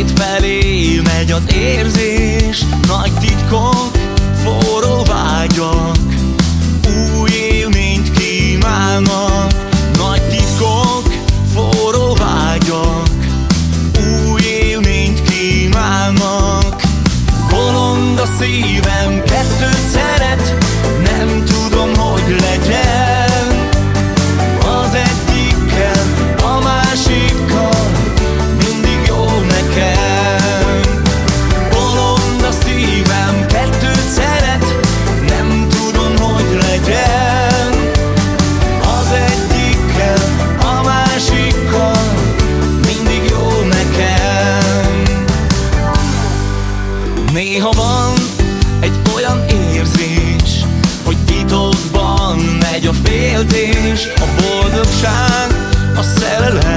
két felé megy az érzés. Nagy titkok, forró vágyak Új élményt kívánnak Nagy titkok, forró vágyak Új élményt kívánnak Bolond a szívem, kettőt Néha van egy olyan érzés Hogy titokban megy a féltés A boldogság, a szerelem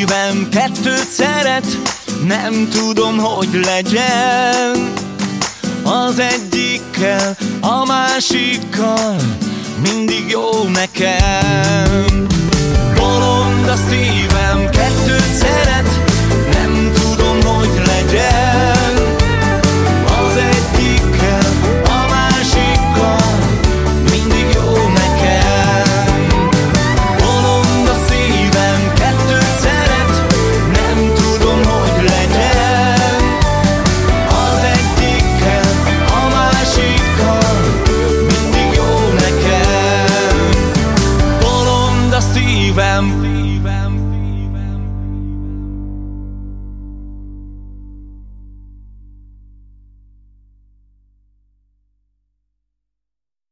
szívem kettőt szeret, nem tudom, hogy legyen. Az egyikkel, a másikkal mindig jó nekem.